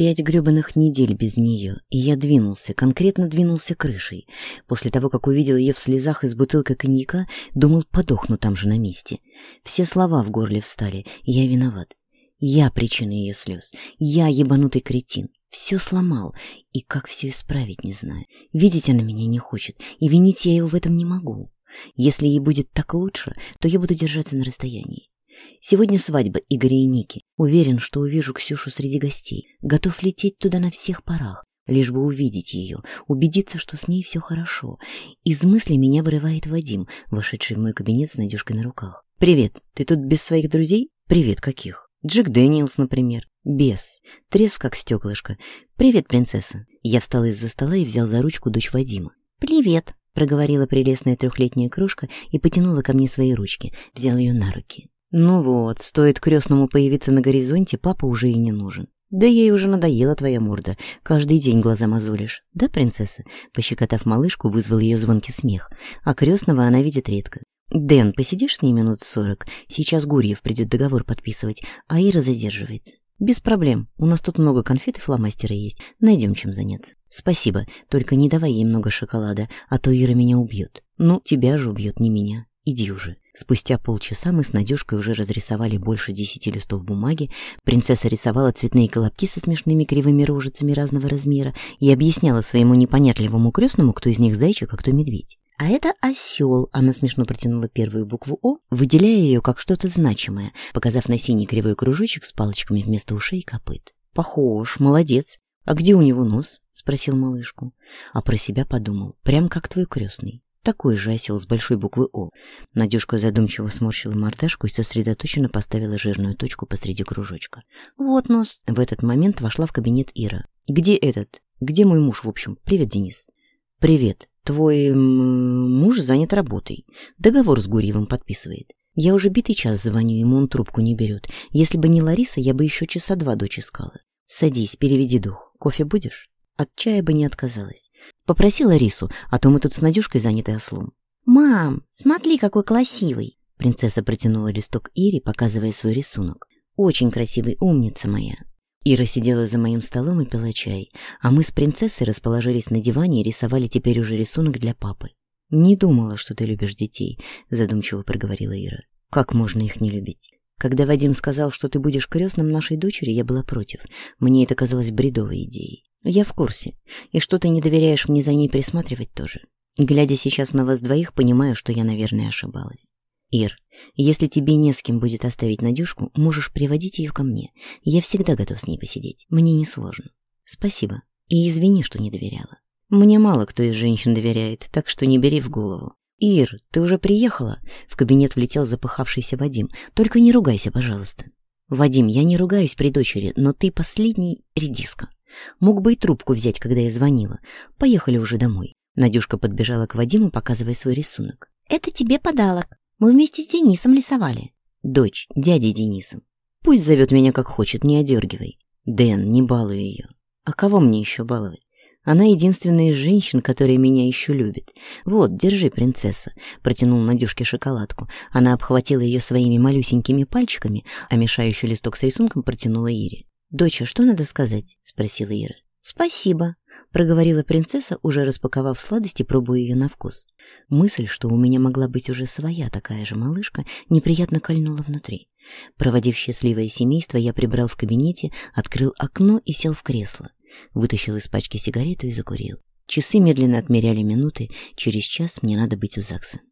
Пять гребаных недель без нее, и я двинулся, конкретно двинулся крышей. После того, как увидел ее в слезах из бутылки коньяка, думал, подохну там же на месте. Все слова в горле встали, я виноват. Я причина ее слез, я ебанутый кретин. Все сломал, и как все исправить, не знаю. Видеть она меня не хочет, и винить я его в этом не могу. Если ей будет так лучше, то я буду держаться на расстоянии. Сегодня свадьба Игоря и Ники. Уверен, что увижу Ксюшу среди гостей. Готов лететь туда на всех парах, лишь бы увидеть ее, убедиться, что с ней все хорошо. Из мысли меня вырывает Вадим, вошедший в мой кабинет с Надюшкой на руках. «Привет, ты тут без своих друзей?» «Привет, каких?» «Джек Дэниелс, например». Без. Трезв, как стеклышко. Привет, принцесса». Я встал из-за стола и взял за ручку дочь Вадима. «Привет», — проговорила прелестная трехлетняя крошка и потянула ко мне свои ручки, взял ее на руки. Ну вот, стоит крестному появиться на горизонте, папа уже и не нужен. Да ей уже надоела твоя морда, каждый день глаза мозолишь. Да, принцесса? Пощекотав малышку, вызвал ее звонкий смех. А крестного она видит редко. «Дэн, посидишь с ней минут сорок? Сейчас Гурьев придет договор подписывать, а Ира задерживается». «Без проблем. У нас тут много конфет и фломастера есть. Найдем чем заняться». «Спасибо. Только не давай ей много шоколада, а то Ира меня убьет». «Ну, тебя же убьет, не меня». Иди уже. Спустя полчаса мы с Надюшкой уже разрисовали больше десяти листов бумаги, принцесса рисовала цветные колобки со смешными кривыми рожицами разного размера и объясняла своему непонятливому крестному, кто из них зайчик, а кто медведь. «А это осел», — она смешно протянула первую букву «О», выделяя ее как что-то значимое, показав на синий кривой кружочек с палочками вместо ушей и копыт. «Похож, молодец. А где у него нос?» — спросил малышку. А про себя подумал, прям как твой крестный. Такой же осел с большой буквы «О». Надюшка задумчиво сморщила мордашку и сосредоточенно поставила жирную точку посреди кружочка. «Вот нос!» В этот момент вошла в кабинет Ира. «Где этот? Где мой муж, в общем? Привет, Денис!» «Привет! Твой муж занят работой. Договор с Гурьевым подписывает. Я уже битый час звоню ему, он трубку не берет. Если бы не Лариса, я бы еще часа два дочь искала. Садись, переведи дух. Кофе будешь?» От чая бы не отказалась. Попросила Рису, а то мы тут с Надюшкой заняты ослом. «Мам, смотри, какой красивый!» Принцесса протянула листок Ире, показывая свой рисунок. «Очень красивый, умница моя!» Ира сидела за моим столом и пила чай, а мы с принцессой расположились на диване и рисовали теперь уже рисунок для папы. «Не думала, что ты любишь детей», — задумчиво проговорила Ира. «Как можно их не любить? Когда Вадим сказал, что ты будешь крестным нашей дочери, я была против. Мне это казалось бредовой идеей. Я в курсе. И что ты не доверяешь мне за ней присматривать тоже. Глядя сейчас на вас двоих, понимаю, что я, наверное, ошибалась. Ир, если тебе не с кем будет оставить Надюшку, можешь приводить ее ко мне. Я всегда готов с ней посидеть. Мне не сложно. Спасибо. И извини, что не доверяла. Мне мало кто из женщин доверяет, так что не бери в голову. «Ир, ты уже приехала?» В кабинет влетел запыхавшийся Вадим. «Только не ругайся, пожалуйста». «Вадим, я не ругаюсь при дочери, но ты последний редиска». Мог бы и трубку взять, когда я звонила. Поехали уже домой. Надюшка подбежала к Вадиму, показывая свой рисунок. «Это тебе подарок. Мы вместе с Денисом рисовали». «Дочь, дядей Денисом. Пусть зовет меня как хочет, не одергивай. Дэн, не балуй ее. А кого мне еще баловать? Она единственная из женщин, которая меня еще любит. Вот, держи, принцесса», — протянул Надюшке шоколадку. Она обхватила ее своими малюсенькими пальчиками, а мешающий листок с рисунком протянула Ире. «Доча, что надо сказать?» — спросила Ира. «Спасибо», — проговорила принцесса, уже распаковав сладости, пробуя ее на вкус. Мысль, что у меня могла быть уже своя такая же малышка, неприятно кольнула внутри. Проводив счастливое семейство, я прибрал в кабинете, открыл окно и сел в кресло. Вытащил из пачки сигарету и закурил. Часы медленно отмеряли минуты. Через час мне надо быть у ЗАГСа.